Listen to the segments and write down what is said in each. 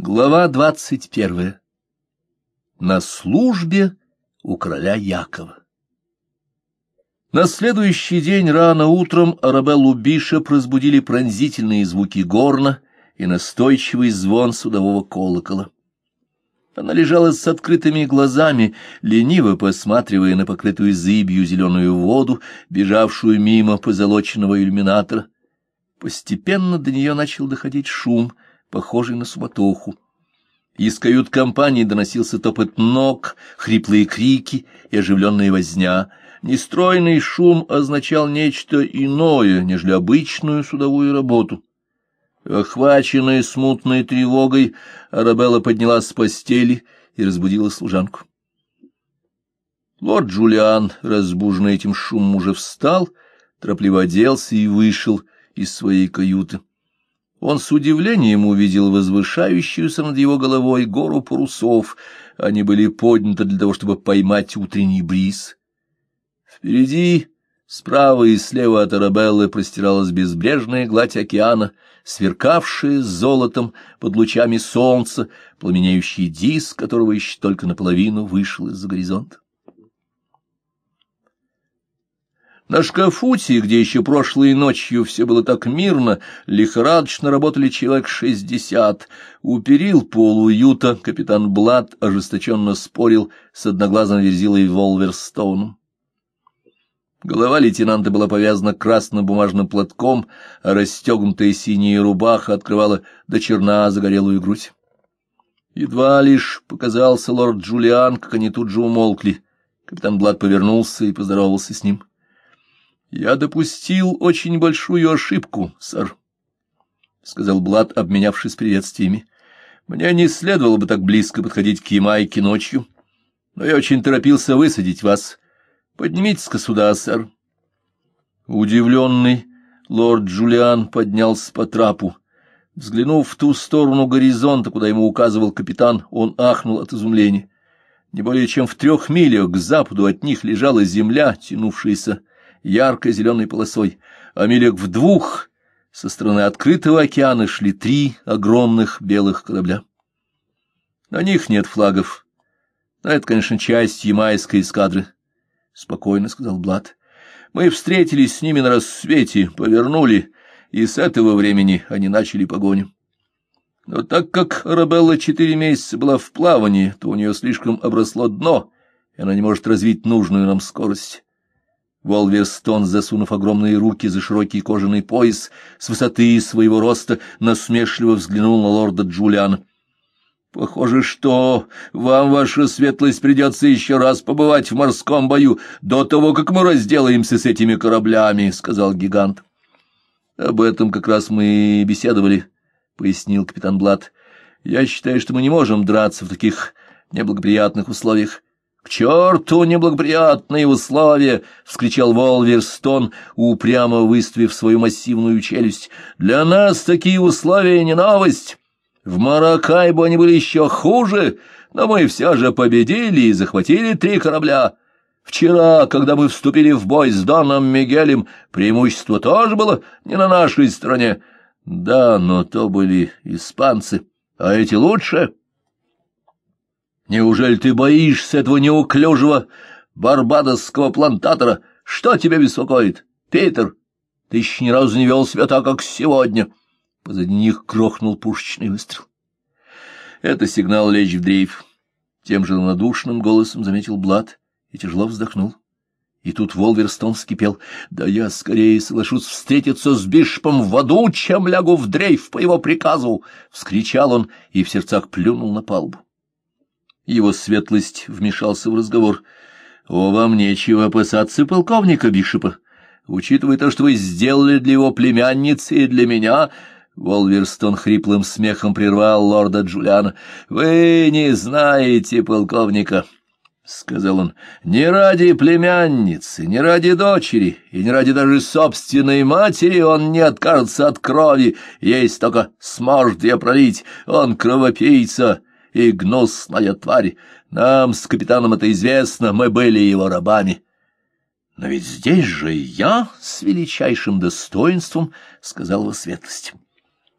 Глава двадцать первая. На службе у короля Якова. На следующий день рано утром Арабеллу Бишоп разбудили пронзительные звуки горна и настойчивый звон судового колокола. Она лежала с открытыми глазами, лениво посматривая на покрытую зыбью зеленую воду, бежавшую мимо позолоченного иллюминатора. Постепенно до нее начал доходить шум — похожий на суматоху. Из кают-компании доносился топот ног, хриплые крики и оживленная возня. Нестройный шум означал нечто иное, нежели обычную судовую работу. Охваченная смутной тревогой, Арабелла поднялась с постели и разбудила служанку. Лорд Джулиан, разбуженный этим шумом, уже встал, торопливо оделся и вышел из своей каюты. Он с удивлением увидел возвышающуюся над его головой гору парусов. Они были подняты для того, чтобы поймать утренний бриз. Впереди, справа и слева от Арабеллы простиралась безбрежная гладь океана, сверкавшая золотом под лучами солнца, пламенеющий диск, которого еще только наполовину вышел из-за горизонта. На шкафуте, где еще прошлой ночью все было так мирно, лихорадочно работали человек шестьдесят. У перил полуюта капитан Блад ожесточенно спорил с одноглазым верзилой Волверстоуном. Голова лейтенанта была повязана красным бумажным платком, а расстегнутая синяя рубаха открывала до черна загорелую грудь. Едва лишь показался лорд Джулиан, как они тут же умолкли. Капитан Блад повернулся и поздоровался с ним. — Я допустил очень большую ошибку, сэр, — сказал Блад, обменявшись приветствиями. — Мне не следовало бы так близко подходить к Ямайке ночью, но я очень торопился высадить вас. Поднимитесь-ка сюда, сэр. Удивленный лорд Джулиан поднялся по трапу. Взглянув в ту сторону горизонта, куда ему указывал капитан, он ахнул от изумления. Не более чем в трех милях к западу от них лежала земля, тянувшаяся ярко-зеленой полосой, а милях в двух со стороны открытого океана шли три огромных белых корабля. На них нет флагов, но это, конечно, часть ямайской эскадры, — спокойно сказал Блад. Мы встретились с ними на рассвете, повернули, и с этого времени они начали погоню. Но так как Арабелла четыре месяца была в плавании, то у нее слишком обросло дно, и она не может развить нужную нам скорость. Волверстон, засунув огромные руки за широкий кожаный пояс, с высоты своего роста насмешливо взглянул на лорда Джулиана. — Похоже, что вам, ваша светлость, придется еще раз побывать в морском бою до того, как мы разделаемся с этими кораблями, — сказал гигант. — Об этом как раз мы и беседовали, — пояснил капитан Блад. — Я считаю, что мы не можем драться в таких неблагоприятных условиях. «К черту неблагоприятные условия!» — вскричал Волверстон, упрямо выставив свою массивную челюсть. «Для нас такие условия не новость. В Маракайбо они были еще хуже, но мы все же победили и захватили три корабля. Вчера, когда мы вступили в бой с Доном Мигелем, преимущество тоже было не на нашей стороне. Да, но то были испанцы, а эти лучше». Неужели ты боишься этого неуклюжего барбадосского плантатора? Что тебя беспокоит, Питер? Ты еще ни разу не вел себя так, как сегодня. Позади них крохнул пушечный выстрел. Это сигнал лечь в дрейф. Тем же надушным голосом заметил Блад и тяжело вздохнул. И тут Волверстон вскипел. «Да я скорее соглашусь встретиться с Бишпом в аду, чем лягу в дрейф по его приказу!» — вскричал он и в сердцах плюнул на палубу. Его светлость вмешался в разговор. — О, вам нечего опасаться полковника Бишопа. Учитывая то, что вы сделали для его племянницы и для меня... Волверстон хриплым смехом прервал лорда Джулиана. — Вы не знаете полковника, — сказал он, — не ради племянницы, не ради дочери и не ради даже собственной матери он не откажется от крови, есть только сможет ее пролить, он кровопийца и гнусная тварь. Нам с капитаном это известно, мы были его рабами. Но ведь здесь же я с величайшим достоинством, — сказал его светлость.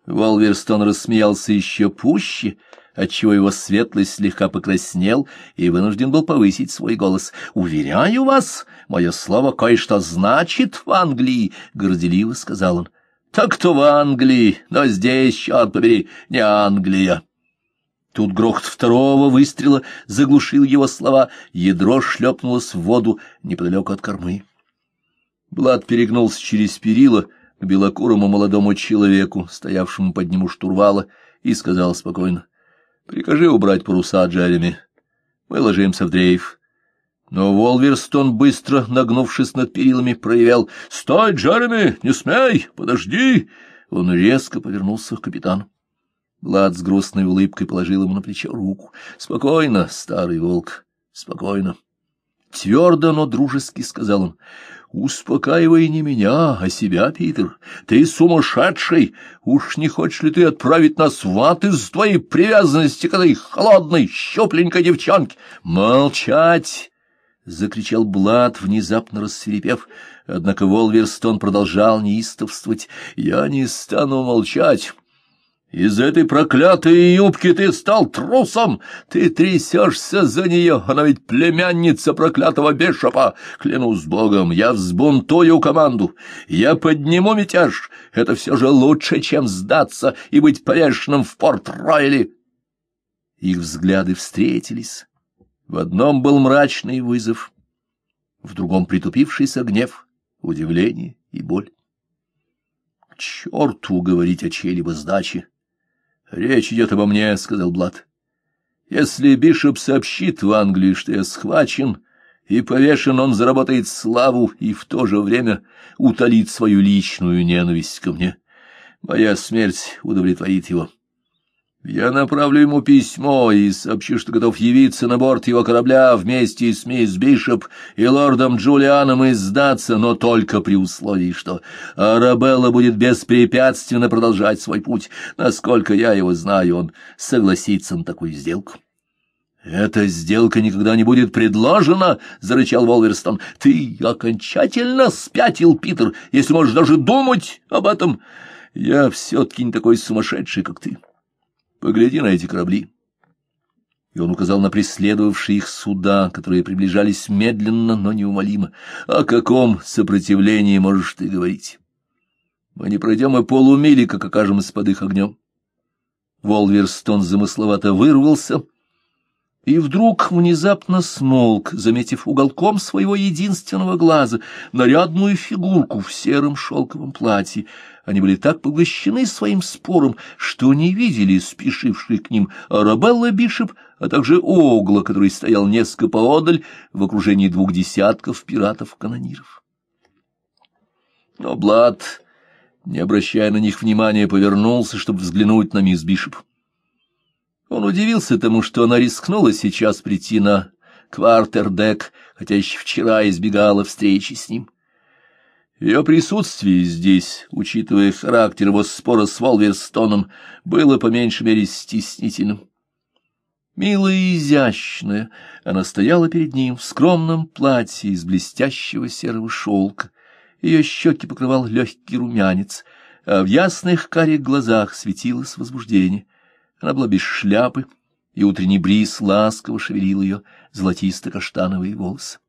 Волверстон рассмеялся еще пуще, отчего его светлость слегка покраснел и вынужден был повысить свой голос. «Уверяю вас, мое слово кое-что значит в Англии», — горделиво сказал он. «Так-то в Англии, но здесь, черт побери, не Англия». Тут грохот второго выстрела заглушил его слова, ядро шлепнулось в воду неподалеку от кормы. Блад перегнулся через перила к белокурому молодому человеку, стоявшему под ним у штурвала, и сказал спокойно, — Прикажи убрать паруса, Джереми. Мы ложимся в дрейф. Но Волверстон, быстро нагнувшись над перилами, проявлял, — Стой, Джереми, не смей, подожди! Он резко повернулся к капитану. Блад с грустной улыбкой положил ему на плечо руку. — Спокойно, старый волк, спокойно. Твердо, но дружески сказал он. Успокаивай не меня, а себя, Питер. Ты сумасшедший. Уж не хочешь ли ты отправить нас в ад из твоей привязанности к этой холодной, щупленькой девчонке? Молчать! — закричал Блад, внезапно рассверепев. Однако Волверстон продолжал неистовствовать. — Я не стану молчать. Из этой проклятой юбки ты стал трусом, ты трясешься за нее, она ведь племянница проклятого бешопа. Клянусь богом, я взбунтую команду, я подниму мятеж, это все же лучше, чем сдаться и быть повешенным в порт-ройле. Их взгляды встретились. В одном был мрачный вызов, в другом притупившийся гнев, удивление и боль. К черту говорить о чьей-либо сдаче! — Речь идет обо мне, — сказал Блад. — Если Бишоп сообщит в Англии, что я схвачен и повешен, он заработает славу и в то же время утолит свою личную ненависть ко мне. Моя смерть удовлетворит его. — я направлю ему письмо и сообщу, что готов явиться на борт его корабля вместе с мисс Бишоп и лордом Джулианом и сдаться, но только при условии, что Арабелла будет беспрепятственно продолжать свой путь. Насколько я его знаю, он согласится на такую сделку. «Эта сделка никогда не будет предложена!» — зарычал Волверстон. «Ты окончательно спятил, Питер, если можешь даже думать об этом. Я все-таки не такой сумасшедший, как ты». Погляди на эти корабли. И он указал на преследовавшие их суда, которые приближались медленно, но неумолимо. О каком сопротивлении можешь ты говорить? Мы не пройдем и полумили, как окажемся под их огнем. Волверстон замысловато вырвался — и вдруг внезапно смолк, заметив уголком своего единственного глаза нарядную фигурку в сером шелковом платье. Они были так поглощены своим спором, что не видели спешивший к ним Арабелла Бишоп, а также Огла, который стоял несколько поодаль в окружении двух десятков пиратов-канониров. Но Блад, не обращая на них внимания, повернулся, чтобы взглянуть на мисс Бишоп. Он удивился тому, что она рискнула сейчас прийти на квартердек, хотя еще вчера избегала встречи с ним. Ее присутствие здесь, учитывая характер его спора с Волверстоном, было по меньшей мере стеснительным. Милая и изящная, она стояла перед ним в скромном платье из блестящего серого шелка. Ее щеки покрывал легкий румянец, а в ясных карих глазах светилось возбуждение. Она была без шляпы, и утренний бриз ласково шевелил ее золотисто-каштановые волосы.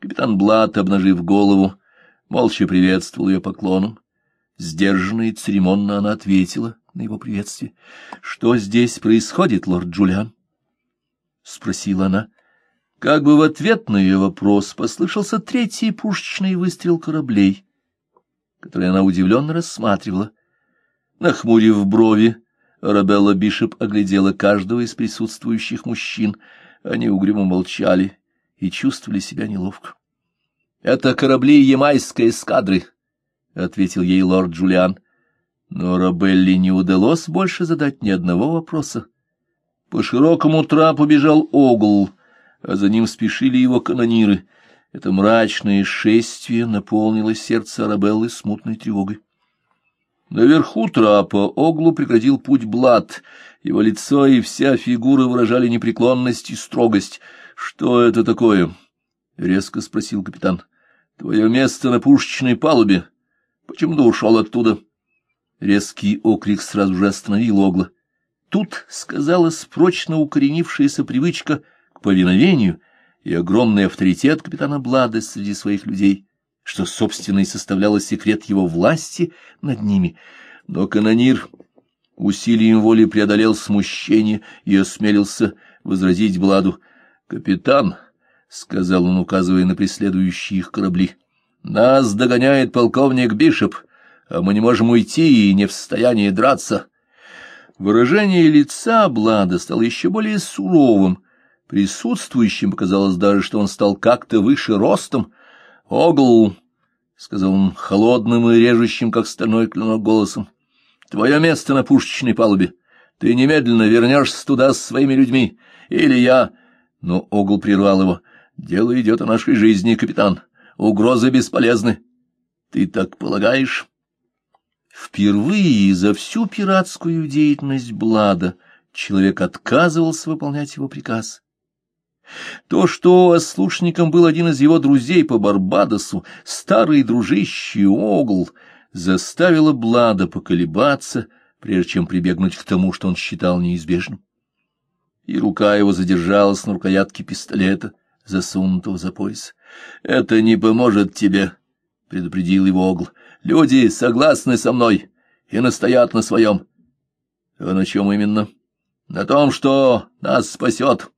Капитан Блат, обнажив голову, молча приветствовал ее поклоном. Сдержанно и церемонно она ответила на его приветствие. — Что здесь происходит, лорд Джулиан? — спросила она. Как бы в ответ на ее вопрос послышался третий пушечный выстрел кораблей, который она удивленно рассматривала. Нахмурив брови, Рабелла Бишоп оглядела каждого из присутствующих мужчин. Они угрюмо молчали и чувствовали себя неловко. — Это корабли ямайской эскадры, — ответил ей лорд Джулиан. Но Рабелли не удалось больше задать ни одного вопроса. По широкому трапу бежал Огл, а за ним спешили его канониры. Это мрачное шествие наполнило сердце Арабеллы смутной тревогой. Наверху трапа Оглу преградил путь Блад. Его лицо и вся фигура выражали непреклонность и строгость. — Что это такое? — резко спросил капитан. — Твое место на пушечной палубе. Почему ты ушел оттуда? — Резкий окрик сразу же остановил Огла. Тут сказалась прочно укоренившаяся привычка к повиновению и огромный авторитет капитана Блада среди своих людей, что, собственно, и составляло секрет его власти над ними. Но канонир усилием воли преодолел смущение и осмелился возразить Бладу. «Капитан», — сказал он, указывая на преследующие их корабли, — «нас догоняет полковник Бишоп» а мы не можем уйти и не в состоянии драться. Выражение лица Блада стало еще более суровым. Присутствующим показалось даже, что он стал как-то выше ростом. «Огл», — сказал он холодным и режущим, как стальной клинок, голосом, — «твое место на пушечной палубе. Ты немедленно вернешься туда с своими людьми. Или я...» Но Огл прервал его. «Дело идет о нашей жизни, капитан. Угрозы бесполезны. Ты так полагаешь?» Впервые за всю пиратскую деятельность Блада человек отказывался выполнять его приказ. То, что ослушником был один из его друзей по Барбадосу, старый дружище Огл, заставило Блада поколебаться, прежде чем прибегнуть к тому, что он считал неизбежным. И рука его задержалась на рукоятке пистолета, засунутого за пояс. — Это не поможет тебе, — предупредил его Огл. Люди согласны со мной и настоят на своем. А на чем именно? На том, что нас спасет.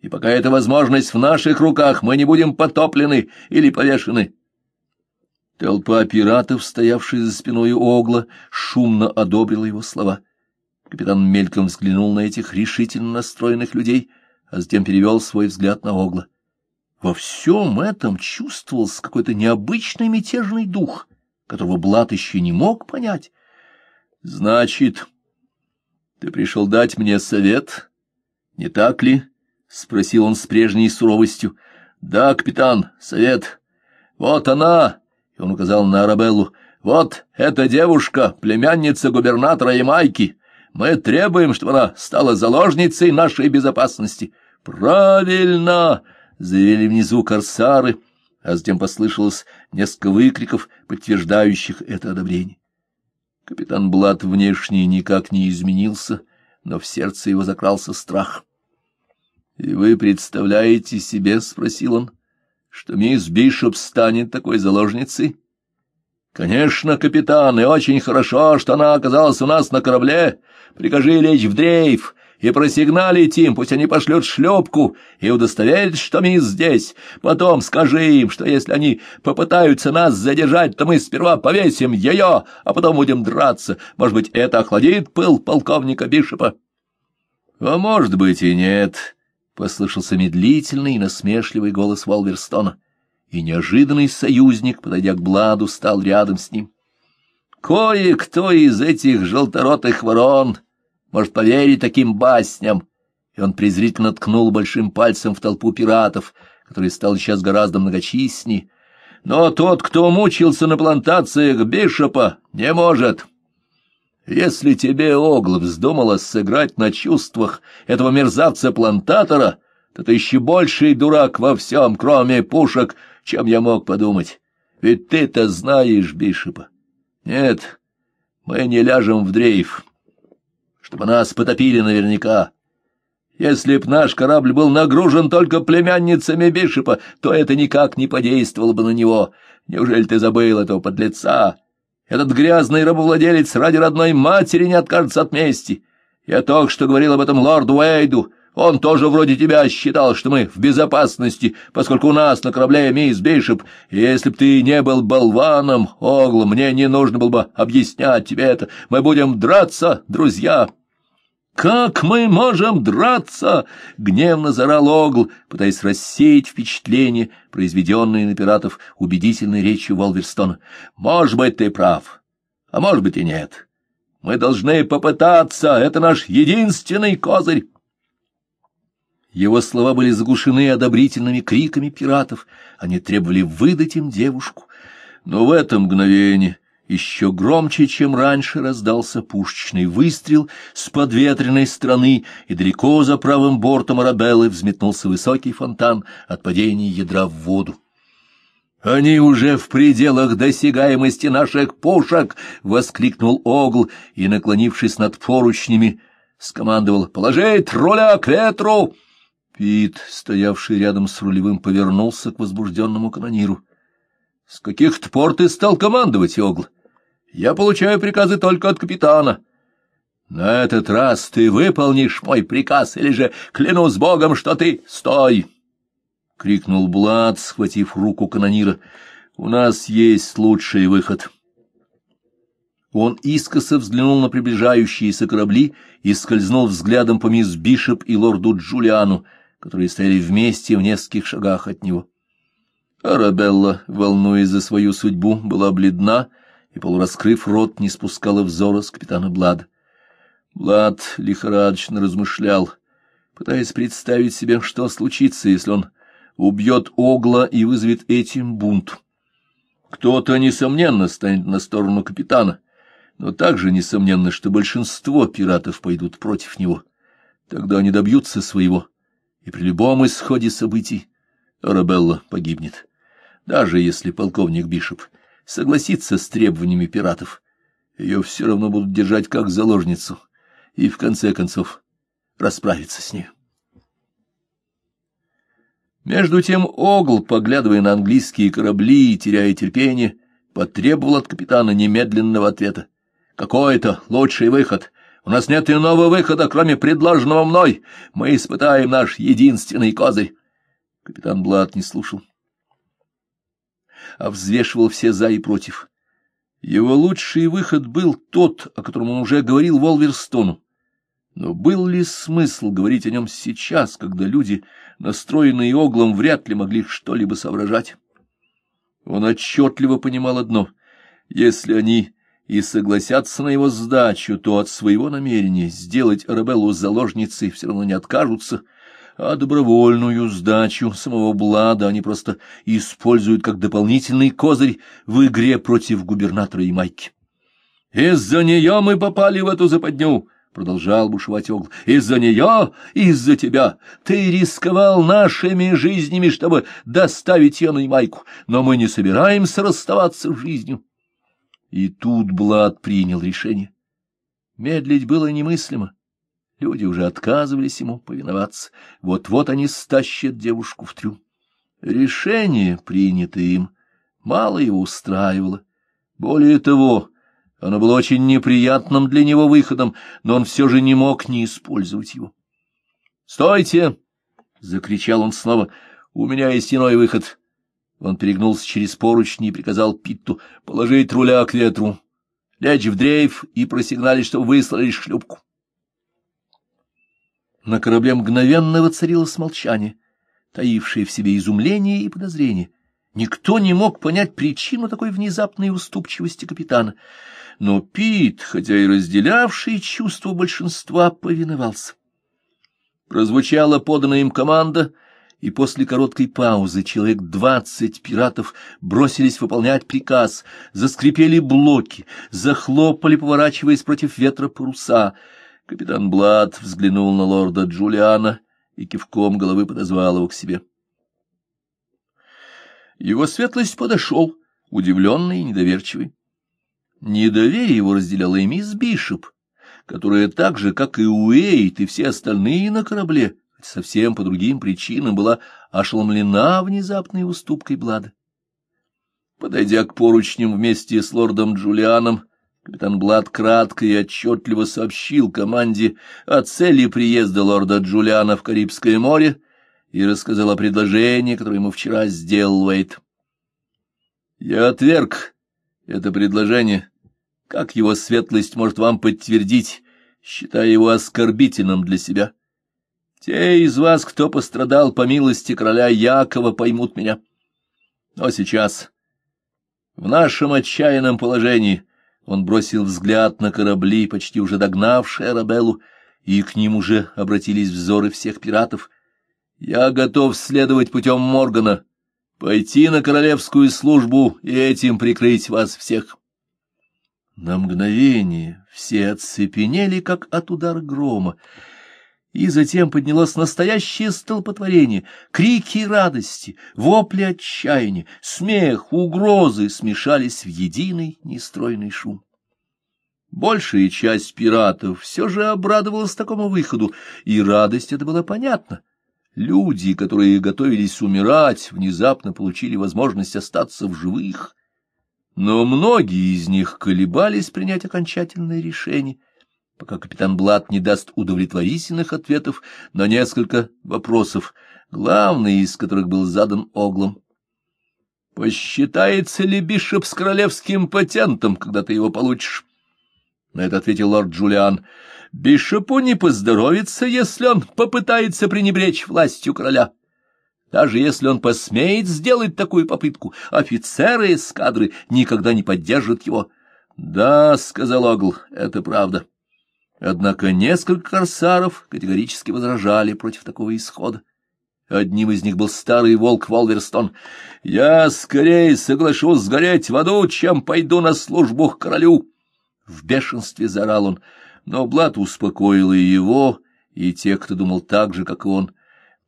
И пока эта возможность в наших руках, мы не будем потоплены или повешены. Толпа пиратов, стоявшая за спиной Огла, шумно одобрила его слова. Капитан мельком взглянул на этих решительно настроенных людей, а затем перевел свой взгляд на Огла. Во всем этом чувствовался какой-то необычный мятежный дух — которого Блад еще не мог понять. — Значит, ты пришел дать мне совет, не так ли? — спросил он с прежней суровостью. — Да, капитан, совет. Вот она, — и он указал на Арабеллу, — вот эта девушка, племянница губернатора Ямайки. Мы требуем, чтобы она стала заложницей нашей безопасности. — Правильно! — заявили внизу корсары — а затем послышалось несколько выкриков, подтверждающих это одобрение. Капитан Блад внешне никак не изменился, но в сердце его закрался страх. — И вы представляете себе, — спросил он, — что мисс Бишоп станет такой заложницей? — Конечно, капитан, и очень хорошо, что она оказалась у нас на корабле. Прикажи лечь в дрейф, и просигналить им, пусть они пошлют шлепку и удостоверят, что мы здесь. Потом скажи им, что если они попытаются нас задержать, то мы сперва повесим ее, а потом будем драться. Может быть, это охладит пыл полковника Бишопа? — А может быть и нет, — послышался медлительный и насмешливый голос Волверстона, и неожиданный союзник, подойдя к Бладу, стал рядом с ним. — Кое-кто из этих желторотых ворон может поверить таким басням. И он презрительно ткнул большим пальцем в толпу пиратов, который стал сейчас гораздо многочисленней. Но тот, кто мучился на плантациях Бишопа, не может. Если тебе, Огл, вздумалось сыграть на чувствах этого мерзавца-плантатора, то ты еще больший дурак во всем, кроме пушек, чем я мог подумать. Ведь ты-то знаешь Бишопа. Нет, мы не ляжем в дрейф чтобы нас потопили наверняка. Если б наш корабль был нагружен только племянницами Бишепа, то это никак не подействовало бы на него. Неужели ты забыл этого подлеца? Этот грязный рабовладелец ради родной матери не откажется от мести. Я только что говорил об этом лорду Уэйду. Он тоже вроде тебя считал, что мы в безопасности, поскольку у нас на корабле мисс Бишоп. И если б ты не был болваном, Огл, мне не нужно было бы объяснять тебе это. Мы будем драться, друзья. «Как мы можем драться?» — гневно зарал Огл, пытаясь рассеять впечатление, произведенное на пиратов убедительной речью Волверстона. «Может быть, ты прав, а может быть и нет. Мы должны попытаться, это наш единственный козырь». Его слова были заглушены одобрительными криками пиратов. Они требовали выдать им девушку. Но в это мгновение еще громче, чем раньше, раздался пушечный выстрел с подветренной стороны, и далеко за правым бортом Арабеллы взметнулся высокий фонтан от падения ядра в воду. «Они уже в пределах досягаемости наших пушек!» — воскликнул Огл и, наклонившись над поручнями, скомандовал «Положить руля к ветру!» Пит, стоявший рядом с рулевым, повернулся к возбужденному канониру. — С каких-то пор ты стал командовать, Огл? Я получаю приказы только от капитана. На этот раз ты выполнишь мой приказ, или же клянусь богом, что ты... Стой! — крикнул Блад, схватив руку канонира. — У нас есть лучший выход. Он искоса взглянул на приближающиеся корабли и скользнул взглядом по мисс Бишоп и лорду Джулиану, которые стояли вместе в нескольких шагах от него. Арабелла, волнуясь за свою судьбу, была бледна и, полураскрыв рот, не спускала взора с капитана Блада. Блад лихорадочно размышлял, пытаясь представить себе, что случится, если он убьет Огла и вызовет этим бунт. Кто-то, несомненно, станет на сторону капитана, но также несомненно, что большинство пиратов пойдут против него. Тогда они добьются своего, и при любом исходе событий Арабелла погибнет. Даже если полковник Бишоп согласится с требованиями пиратов, ее все равно будут держать как заложницу и, в конце концов, расправиться с ней. Между тем Огл, поглядывая на английские корабли и теряя терпение, потребовал от капитана немедленного ответа. «Какой это лучший выход? У нас нет иного выхода, кроме предложенного мной. Мы испытаем наш единственный козырь». Капитан Блад не слушал, а взвешивал все «за» и «против». Его лучший выход был тот, о котором он уже говорил Волверстону. Но был ли смысл говорить о нем сейчас, когда люди, настроенные оглом, вряд ли могли что-либо соображать? Он отчетливо понимал одно — если они и согласятся на его сдачу, то от своего намерения сделать Арабеллу заложницей все равно не откажутся, а добровольную сдачу самого Блада они просто используют как дополнительный козырь в игре против губернатора и Майки. «Из-за нее мы попали в эту западню!» продолжал бушевать Огл, — из-за нее, из-за тебя. Ты рисковал нашими жизнями, чтобы доставить ее на Ямайку, но мы не собираемся расставаться с жизнью. И тут Блад принял решение. Медлить было немыслимо. Люди уже отказывались ему повиноваться. Вот-вот они стащат девушку в трюм. Решение, принятое им, мало его устраивало. Более того, оно было очень неприятным для него выходом, но он все же не мог не использовать его. «Стойте!» — закричал он снова. «У меня есть иной выход». Он перегнулся через поручни и приказал Питту положить руля к ветру, лечь в дрейф и просигналить, что выслали шлюпку. На корабле мгновенно воцарилось молчание, таившее в себе изумление и подозрение. Никто не мог понять причину такой внезапной уступчивости капитана — но Пит, хотя и разделявший чувство большинства, повиновался. Прозвучала поданная им команда, и после короткой паузы человек двадцать пиратов бросились выполнять приказ, заскрипели блоки, захлопали, поворачиваясь против ветра паруса. Капитан Блад взглянул на лорда Джулиана и кивком головы подозвал его к себе. Его светлость подошел, удивленный и недоверчивый. Недоверие его разделяла и мисс Бишоп, которая так же, как и Уэйт и все остальные на корабле, совсем по другим причинам была ошеломлена внезапной уступкой Блада. Подойдя к поручням вместе с лордом Джулианом, капитан Блад кратко и отчетливо сообщил команде о цели приезда лорда Джулиана в Карибское море и рассказал о предложении, которое ему вчера сделал Уэйт. «Я отверг это предложение», как его светлость может вам подтвердить, считая его оскорбительным для себя? Те из вас, кто пострадал по милости короля Якова, поймут меня. Но сейчас, в нашем отчаянном положении, он бросил взгляд на корабли, почти уже догнавшие Арабеллу, и к ним уже обратились взоры всех пиратов. Я готов следовать путем Моргана, пойти на королевскую службу и этим прикрыть вас всех. На мгновение все оцепенели, как от удара грома, И затем поднялось настоящее столпотворение, крики радости, вопли отчаяния, смех, угрозы смешались в единый нестройный шум. Большая часть пиратов все же обрадовалась такому выходу, и радость эта была понятна. Люди, которые готовились умирать, внезапно получили возможность остаться в живых. Но многие из них колебались принять окончательное решение — пока капитан Блат не даст удовлетворительных ответов на несколько вопросов, главный из которых был задан Оглом. «Посчитается ли Бишоп с королевским патентом, когда ты его получишь?» На это ответил лорд Джулиан. «Бишопу не поздоровится, если он попытается пренебречь властью короля. Даже если он посмеет сделать такую попытку, офицеры эскадры никогда не поддержат его». «Да», — сказал Огл, — «это правда». Однако несколько корсаров категорически возражали против такого исхода. Одним из них был старый волк Волверстон. «Я скорее соглашусь сгореть в аду, чем пойду на службу к королю!» В бешенстве заорал он, но Блад успокоил и его, и тех, кто думал так же, как и он.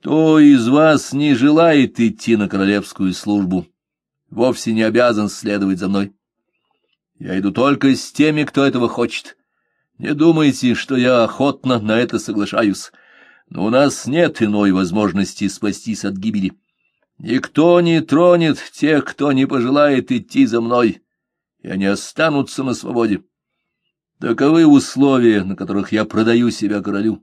«Кто из вас не желает идти на королевскую службу, вовсе не обязан следовать за мной. Я иду только с теми, кто этого хочет». Не думайте, что я охотно на это соглашаюсь, но у нас нет иной возможности спастись от гибели. Никто не тронет тех, кто не пожелает идти за мной, и они останутся на свободе. Таковы условия, на которых я продаю себя королю.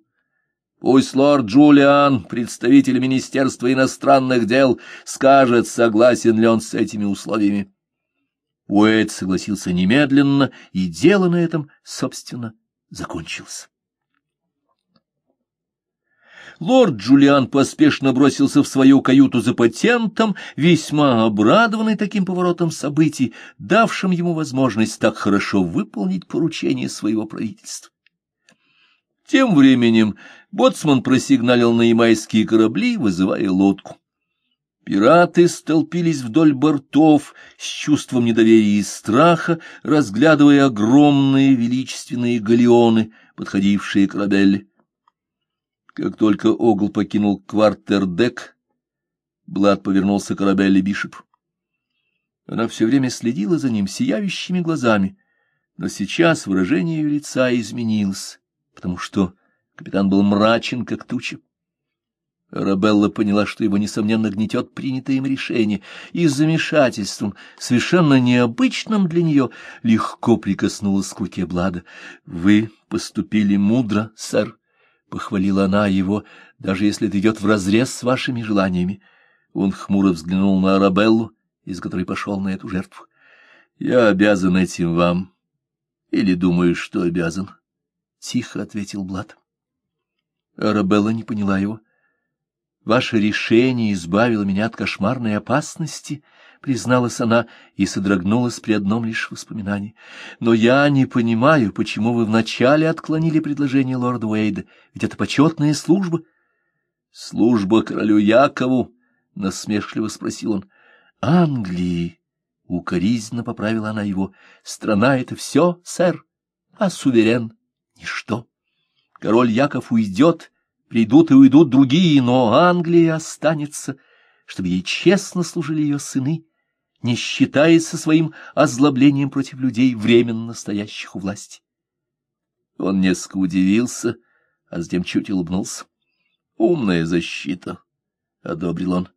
Пусть лорд Джулиан, представитель Министерства иностранных дел, скажет, согласен ли он с этими условиями. Уэйд согласился немедленно, и дело на этом, собственно, закончился. Лорд Джулиан поспешно бросился в свою каюту за патентом, весьма обрадованный таким поворотом событий, давшим ему возможность так хорошо выполнить поручение своего правительства. Тем временем боцман просигналил на ямайские корабли, вызывая лодку. Пираты столпились вдоль бортов с чувством недоверия и страха, разглядывая огромные величественные галеоны, подходившие к Рабелле. Как только Огл покинул квартердек, Блад повернулся к Рабелле Бишоп. Она все время следила за ним сияющими глазами, но сейчас выражение ее лица изменилось, потому что капитан был мрачен, как туча. Рабелла поняла, что его, несомненно, гнетет принятое им решение, и с замешательством, совершенно необычным для нее, легко прикоснулась к руке Блада. — Вы поступили мудро, сэр, — похвалила она его, — даже если это идет вразрез с вашими желаниями. Он хмуро взглянул на Арабеллу, из которой пошел на эту жертву. — Я обязан этим вам. Или думаю, что обязан? — тихо ответил Блад. Арабелла не поняла его. — Ваше решение избавило меня от кошмарной опасности, — призналась она и содрогнулась при одном лишь воспоминании. Но я не понимаю, почему вы вначале отклонили предложение лорда Уэйда, ведь это почетная служба. — Служба королю Якову? — насмешливо спросил он. — Англии! — укоризненно поправила она его. — Страна — это все, сэр, а суверен — ничто. Король Яков уйдет, Придут и уйдут другие, но Англия останется, чтобы ей честно служили ее сыны, не считаясь со своим озлоблением против людей, временно стоящих у власти. Он несколько удивился, а затем чуть улыбнулся. «Умная защита», — одобрил он.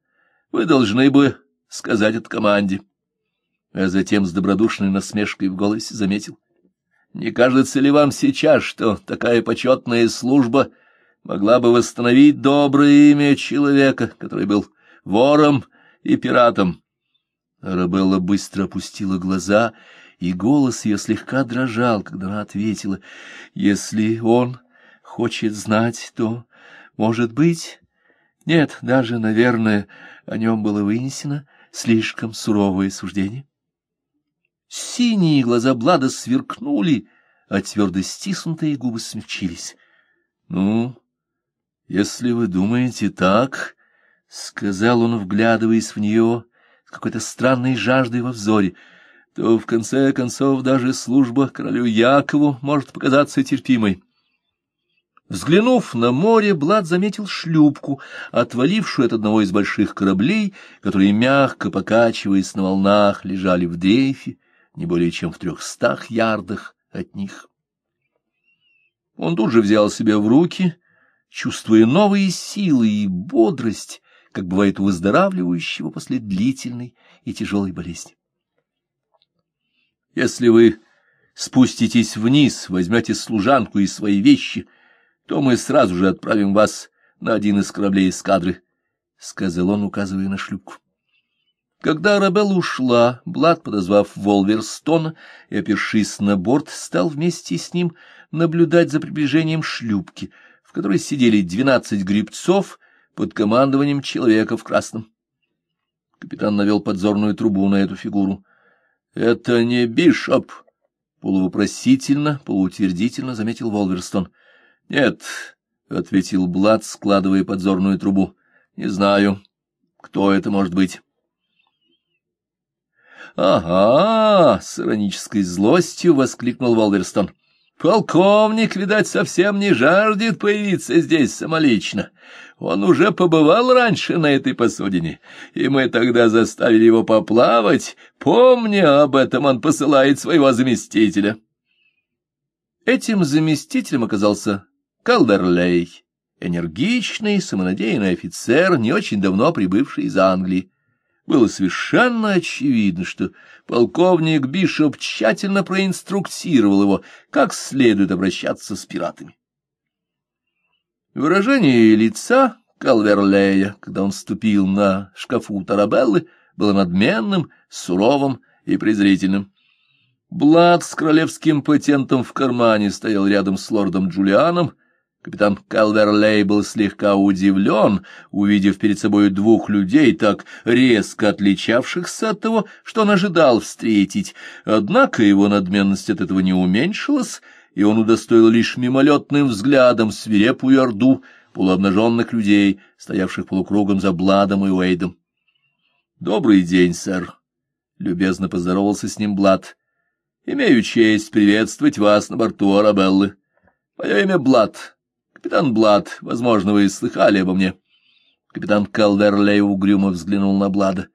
«Вы должны бы сказать это команде». А затем с добродушной насмешкой в голосе заметил. «Не кажется ли вам сейчас, что такая почетная служба — могла бы восстановить доброе имя человека, который был вором и пиратом. Арабелла быстро опустила глаза, и голос ее слегка дрожал, когда она ответила, «Если он хочет знать, то, может быть...» Нет, даже, наверное, о нем было вынесено слишком суровое суждение. Синие глаза Блада сверкнули, а твердо стиснутые губы смягчились. — Ну, если вы думаете так, — сказал он, вглядываясь в нее с какой-то странной жаждой во взоре, — то в конце концов даже служба королю Якову может показаться терпимой. Взглянув на море, Блад заметил шлюпку, отвалившую от одного из больших кораблей, которые, мягко покачиваясь на волнах, лежали в дрейфе, не более чем в трехстах ярдах от них. Он тут же взял себя в руки, чувствуя новые силы и бодрость, как бывает у выздоравливающего после длительной и тяжелой болезни. Если вы спуститесь вниз, возьмете служанку и свои вещи, то мы сразу же отправим вас на один из кораблей эскадры, — сказал он, указывая на шлюпку. Когда Арабелла ушла, Блад, подозвав Волверстона и, опершись на борт, стал вместе с ним наблюдать за приближением шлюпки, которой сидели двенадцать грибцов под командованием человека в красном. Капитан навел подзорную трубу на эту фигуру. — Это не Бишоп! — полувопросительно, полуутвердительно заметил Волверстон. — Нет, — ответил Блад, складывая подзорную трубу. — Не знаю, кто это может быть. — Ага! — с иронической злостью воскликнул Волверстон. — Полковник, видать, совсем не жаждет появиться здесь самолично. Он уже побывал раньше на этой посудине, и мы тогда заставили его поплавать. Помня об этом, он посылает своего заместителя. Этим заместителем оказался Калдерлей, энергичный, самонадеянный офицер, не очень давно прибывший из Англии было совершенно очевидно, что полковник Бишоп тщательно проинструктировал его, как следует обращаться с пиратами. Выражение лица Калверлея, когда он ступил на шкафу Тарабеллы, было надменным, суровым и презрительным. Блад с королевским патентом в кармане стоял рядом с лордом Джулианом, Капитан Калверлей был слегка удивлен, увидев перед собой двух людей, так резко отличавшихся от того, что он ожидал встретить. Однако его надменность от этого не уменьшилась, и он удостоил лишь мимолетным взглядом свирепую орду полуобнаженных людей, стоявших полукругом за Бладом и Уэйдом. — Добрый день, сэр! — любезно поздоровался с ним Блад. — Имею честь приветствовать вас на борту Арабеллы. Мое имя Блад. Капитан Блад, возможно, вы слыхали обо мне. Капитан Калверлей угрюмо взглянул на Блада.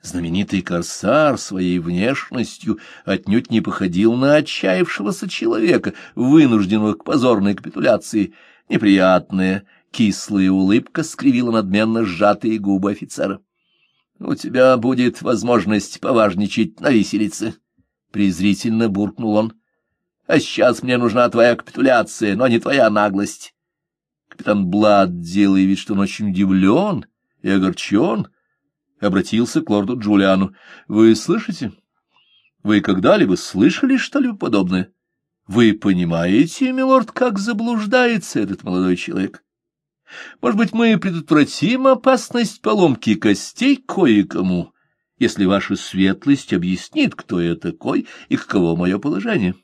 Знаменитый корсар своей внешностью отнюдь не походил на отчаявшегося человека, вынужденного к позорной капитуляции. Неприятная, кислая улыбка скривила надменно сжатые губы офицера. — У тебя будет возможность поважничать на виселице, — презрительно буркнул он. — А сейчас мне нужна твоя капитуляция, но не твоя наглость. Капитан Блад, делая вид, что он очень удивлен и огорчен, обратился к лорду Джулиану. — Вы слышите? Вы когда-либо слышали что-либо подобное? Вы понимаете, милорд, как заблуждается этот молодой человек? Может быть, мы предотвратим опасность поломки костей кое-кому, если ваша светлость объяснит, кто я такой и каково мое положение?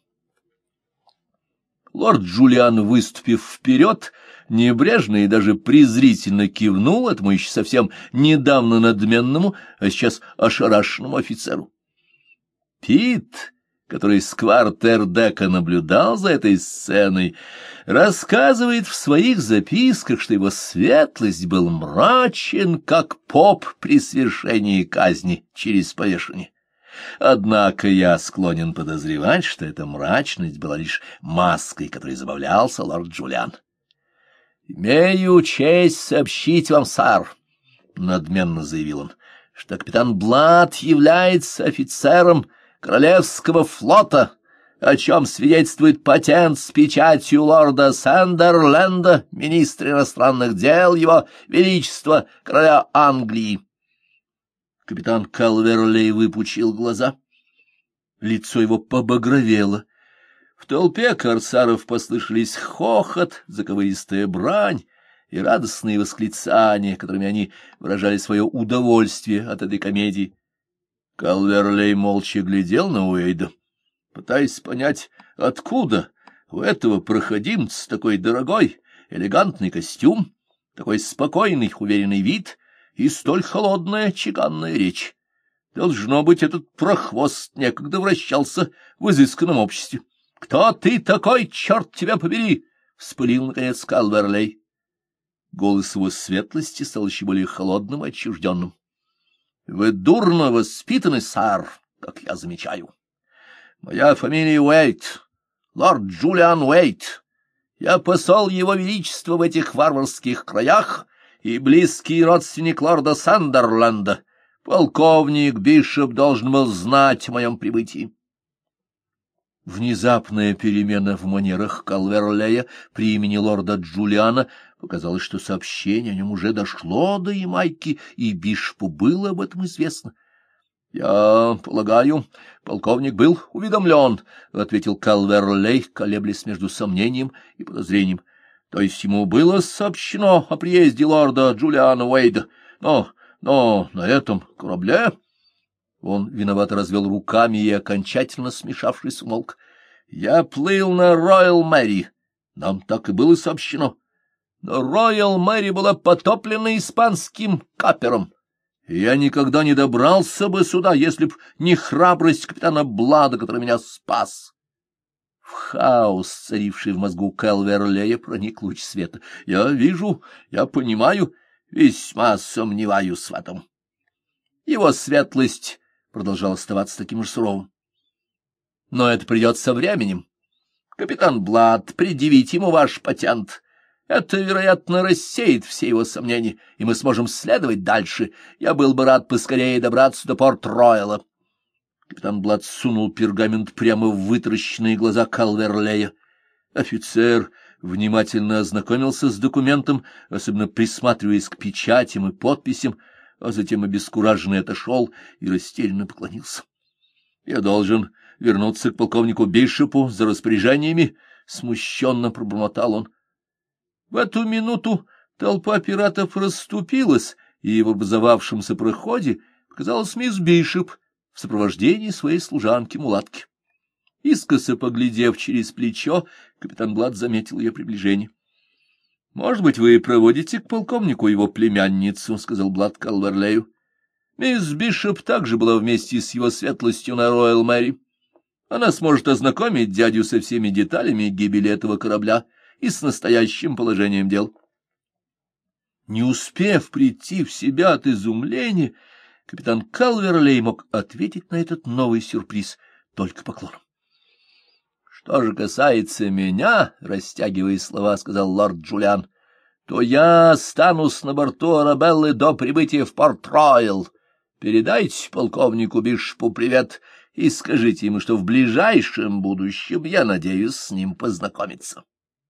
Лорд Джулиан, выступив вперед, — небрежно и даже презрительно кивнул этому еще совсем недавно надменному, а сейчас ошарашенному офицеру. Пит, который с квартердека наблюдал за этой сценой, рассказывает в своих записках, что его светлость был мрачен, как поп при свершении казни через повешение. Однако я склонен подозревать, что эта мрачность была лишь маской, которой забавлялся лорд Джулиан. — Имею честь сообщить вам, сэр, — надменно заявил он, — что капитан Блад является офицером Королевского флота, о чем свидетельствует патент с печатью лорда Сандерленда, министра иностранных дел его величества, короля Англии. Капитан Калверлей выпучил глаза. Лицо его побагровело, в толпе корсаров послышались хохот, заковыристая брань и радостные восклицания, которыми они выражали свое удовольствие от этой комедии. Калверлей молча глядел на Уэйда, пытаясь понять, откуда у этого проходимца такой дорогой, элегантный костюм, такой спокойный, уверенный вид и столь холодная, чеканная речь. Должно быть, этот прохвост некогда вращался в изысканном обществе. Кто ты такой, черт тебя побери? — вспылил, наконец, Калверлей. Голос его светлости стал еще более холодным и отчужденным. — Вы дурно воспитаны, сэр, как я замечаю. Моя фамилия Уэйт, лорд Джулиан Уэйт. Я посол его величества в этих варварских краях и близкий родственник лорда Сандерленда. Полковник Бишоп должен был знать о моем прибытии. Внезапная перемена в манерах Калверлея при имени лорда Джулиана показалось, что сообщение о нем уже дошло до Ямайки, и Бишопу было об этом известно. — Я полагаю, полковник был уведомлен, — ответил Калверлей, колеблясь между сомнением и подозрением. — То есть ему было сообщено о приезде лорда Джулиана Уэйда, но, но на этом корабле... Он виновато развел руками и, окончательно смешавшись, умолк. — Я плыл на Роyal Мэри. Нам так и было сообщено. Но Роyal Мэри была потоплена испанским капером. Я никогда не добрался бы сюда, если б не храбрость капитана Блада, который меня спас. В хаос, царивший в мозгу Кэлверлея, проник луч света. Я вижу, я понимаю, весьма сомневаюсь в этом. Его светлость продолжал оставаться таким же суровым. Но это придет со временем. Капитан Блад, предъявите ему ваш патент. Это, вероятно, рассеет все его сомнения, и мы сможем следовать дальше. Я был бы рад поскорее добраться до Порт-Ройла. Капитан Блад сунул пергамент прямо в вытаращенные глаза Калверлея. Офицер внимательно ознакомился с документом, особенно присматриваясь к печатям и подписям, а затем обескураженный отошел и растерянно поклонился. — Я должен вернуться к полковнику Бишопу за распоряжениями, — смущенно пробормотал он. В эту минуту толпа пиратов расступилась, и в образовавшемся проходе показалась мисс Бишоп в сопровождении своей служанки-мулатки. Искоса поглядев через плечо, капитан Блад заметил ее приближение. — Может быть, вы проводите к полковнику его племянницу, — сказал Блад Калверлею. Мисс Бишоп также была вместе с его светлостью на Роyal Мэри. Она сможет ознакомить дядю со всеми деталями гибели этого корабля и с настоящим положением дел. Не успев прийти в себя от изумления, капитан Калверлей мог ответить на этот новый сюрприз только поклоном. Что же касается меня, — растягивая слова, — сказал лорд Джулиан, — то я останусь на борту Арабеллы до прибытия в Порт-Ройл. Передайте полковнику Бишпу привет и скажите ему, что в ближайшем будущем я надеюсь с ним познакомиться.